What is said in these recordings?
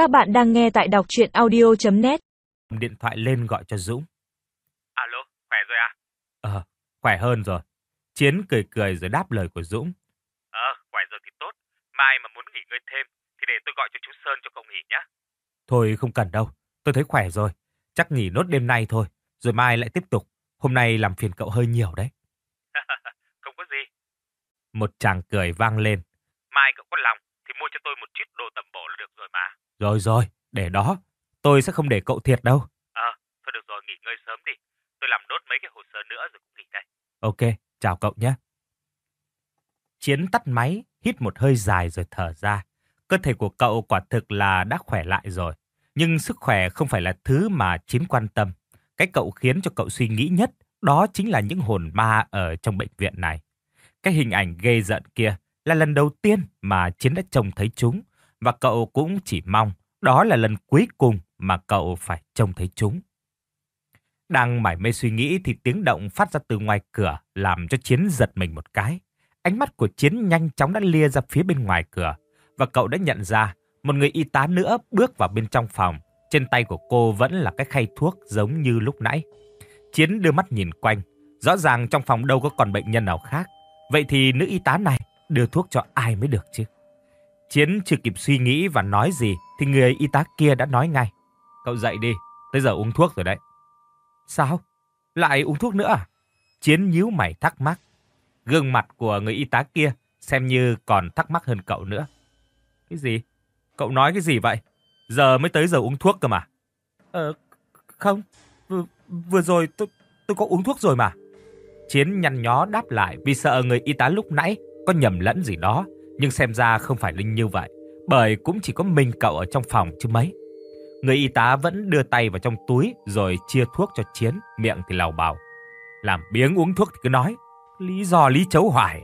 Các bạn đang nghe tại đọc chuyện audio.net Điện thoại lên gọi cho Dũng. Alo, khỏe rồi à? Ờ, khỏe hơn rồi. Chiến cười cười rồi đáp lời của Dũng. Ờ, khỏe rồi thì tốt. Mai mà muốn nghỉ ngơi thêm thì để tôi gọi cho chú Sơn cho cậu nghỉ nhé. Thôi không cần đâu, tôi thấy khỏe rồi. Chắc nghỉ nốt đêm nay thôi, rồi mai lại tiếp tục. Hôm nay làm phiền cậu hơi nhiều đấy. Không có gì. Một chàng cười vang lên. Mai cậu có lòng thì mua cho tôi một chiếc đồ tầm bổ là được rồi mà. Rồi rồi, để đó. Tôi sẽ không để cậu thiệt đâu. Ờ, thôi được rồi, nghỉ ngơi sớm đi. Tôi làm nốt mấy cái hồ sơ nữa rồi cũng nghỉ đây. Ok, chào cậu nhé. Chiến tắt máy, hít một hơi dài rồi thở ra. Cơ thể của cậu quả thực là đã khỏe lại rồi. Nhưng sức khỏe không phải là thứ mà Chiến quan tâm. Cái cậu khiến cho cậu suy nghĩ nhất đó chính là những hồn ma ở trong bệnh viện này. Cái hình ảnh ghê giận kia là lần đầu tiên mà Chiến đã trông thấy chúng. Và cậu cũng chỉ mong đó là lần cuối cùng mà cậu phải trông thấy chúng. Đang mải mê suy nghĩ thì tiếng động phát ra từ ngoài cửa làm cho Chiến giật mình một cái. Ánh mắt của Chiến nhanh chóng đã lia ra phía bên ngoài cửa và cậu đã nhận ra một người y tá nữa bước vào bên trong phòng. Trên tay của cô vẫn là cái khay thuốc giống như lúc nãy. Chiến đưa mắt nhìn quanh. Rõ ràng trong phòng đâu có còn bệnh nhân nào khác. Vậy thì nữ y tá này đưa thuốc cho ai mới được chứ? Chiến chưa kịp suy nghĩ và nói gì thì người y tá kia đã nói ngay. Cậu dậy đi, tới giờ uống thuốc rồi đấy. Sao? Lại uống thuốc nữa à? Chiến nhíu mày thắc mắc. Gương mặt của người y tá kia xem như còn thắc mắc hơn cậu nữa. Cái gì? Cậu nói cái gì vậy? Giờ mới tới giờ uống thuốc cơ mà. Ờ, không. Vừa, vừa rồi tôi, tôi có uống thuốc rồi mà. Chiến nhăn nhó đáp lại vì sợ người y tá lúc nãy có nhầm lẫn gì đó. Nhưng xem ra không phải linh như vậy. Bởi cũng chỉ có mình cậu ở trong phòng chứ mấy. Người y tá vẫn đưa tay vào trong túi rồi chia thuốc cho Chiến, miệng thì lào bào. Làm biếng uống thuốc thì cứ nói. Lý do lý chấu hoài.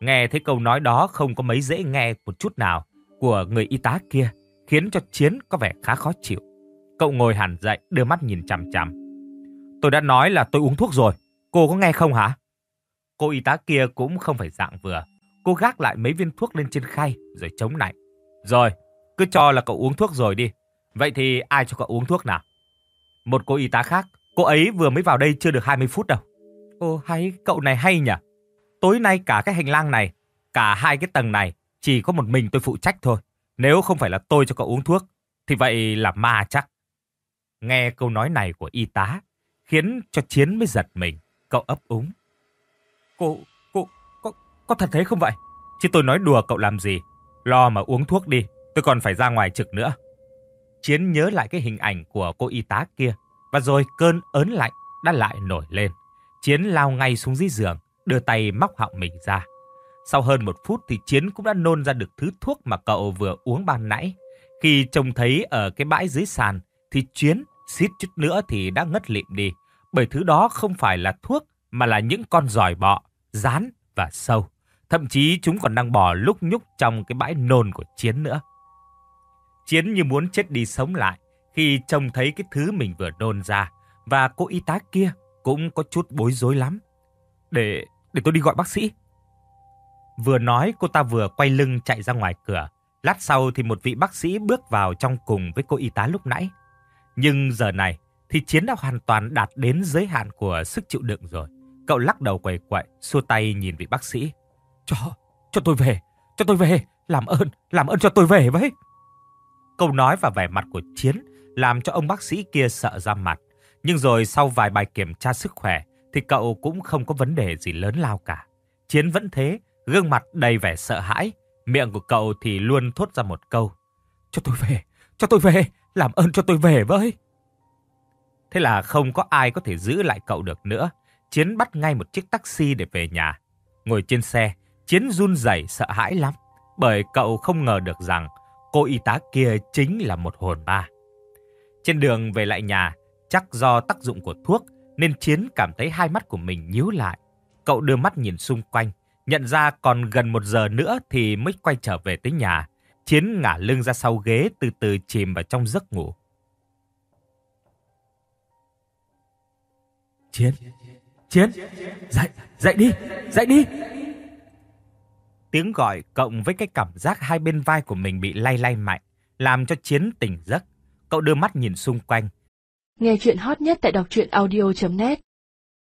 Nghe thấy câu nói đó không có mấy dễ nghe một chút nào của người y tá kia, khiến cho Chiến có vẻ khá khó chịu. Cậu ngồi hẳn dậy, đưa mắt nhìn chằm chằm. Tôi đã nói là tôi uống thuốc rồi, cô có nghe không hả? Cô y tá kia cũng không phải dạng vừa. Cô gác lại mấy viên thuốc lên trên khay rồi chống lại Rồi, cứ cho là cậu uống thuốc rồi đi. Vậy thì ai cho cậu uống thuốc nào? Một cô y tá khác, cô ấy vừa mới vào đây chưa được 20 phút đâu. ô hay, cậu này hay nhỉ? Tối nay cả cái hành lang này, cả hai cái tầng này, chỉ có một mình tôi phụ trách thôi. Nếu không phải là tôi cho cậu uống thuốc, thì vậy là ma chắc. Nghe câu nói này của y tá, khiến cho Chiến mới giật mình, cậu ấp úng. Cô, có, thật thế không vậy? Chứ tôi nói đùa cậu làm gì? Lo mà uống thuốc đi, tôi còn phải ra ngoài trực nữa. Chiến nhớ lại cái hình ảnh của cô y tá kia, và rồi cơn ớn lạnh đã lại nổi lên. Chiến lao ngay xuống dưới giường, đưa tay móc họng mình ra. Sau hơn một phút thì Chiến cũng đã nôn ra được thứ thuốc mà cậu vừa uống ban nãy. Khi trông thấy ở cái bãi dưới sàn thì Chiến xít chút nữa thì đã ngất lịm đi. Bởi thứ đó không phải là thuốc mà là những con giòi bọ, rán và sâu. Thậm chí chúng còn đang bò lúc nhúc trong cái bãi nôn của Chiến nữa. Chiến như muốn chết đi sống lại khi trông thấy cái thứ mình vừa nôn ra. Và cô y tá kia cũng có chút bối rối lắm. Để, để tôi đi gọi bác sĩ. Vừa nói cô ta vừa quay lưng chạy ra ngoài cửa. Lát sau thì một vị bác sĩ bước vào trong cùng với cô y tá lúc nãy. Nhưng giờ này thì Chiến đã hoàn toàn đạt đến giới hạn của sức chịu đựng rồi. Cậu lắc đầu quầy quậy, xua tay nhìn vị bác sĩ. Cho, cho tôi về, cho tôi về, làm ơn, làm ơn cho tôi về với. Câu nói và vẻ mặt của Chiến làm cho ông bác sĩ kia sợ ra mặt. Nhưng rồi sau vài bài kiểm tra sức khỏe thì cậu cũng không có vấn đề gì lớn lao cả. Chiến vẫn thế, gương mặt đầy vẻ sợ hãi. Miệng của cậu thì luôn thốt ra một câu. Cho tôi về, cho tôi về, làm ơn cho tôi về với. Thế là không có ai có thể giữ lại cậu được nữa. Chiến bắt ngay một chiếc taxi để về nhà. Ngồi trên xe, Chiến run rẩy sợ hãi lắm. Bởi cậu không ngờ được rằng cô y tá kia chính là một hồn ma. Trên đường về lại nhà, chắc do tác dụng của thuốc nên Chiến cảm thấy hai mắt của mình nhíu lại. Cậu đưa mắt nhìn xung quanh, nhận ra còn gần một giờ nữa thì mới quay trở về tới nhà. Chiến ngả lưng ra sau ghế từ từ chìm vào trong giấc ngủ. Chiến, Chiến, dậy, dậy đi, dậy đi. Tiếng gọi cộng với cái cảm giác hai bên vai của mình bị lay lay mạnh, làm cho Chiến tỉnh giấc. Cậu đưa mắt nhìn xung quanh. Nghe chuyện hot nhất tại đọc truyện audio.net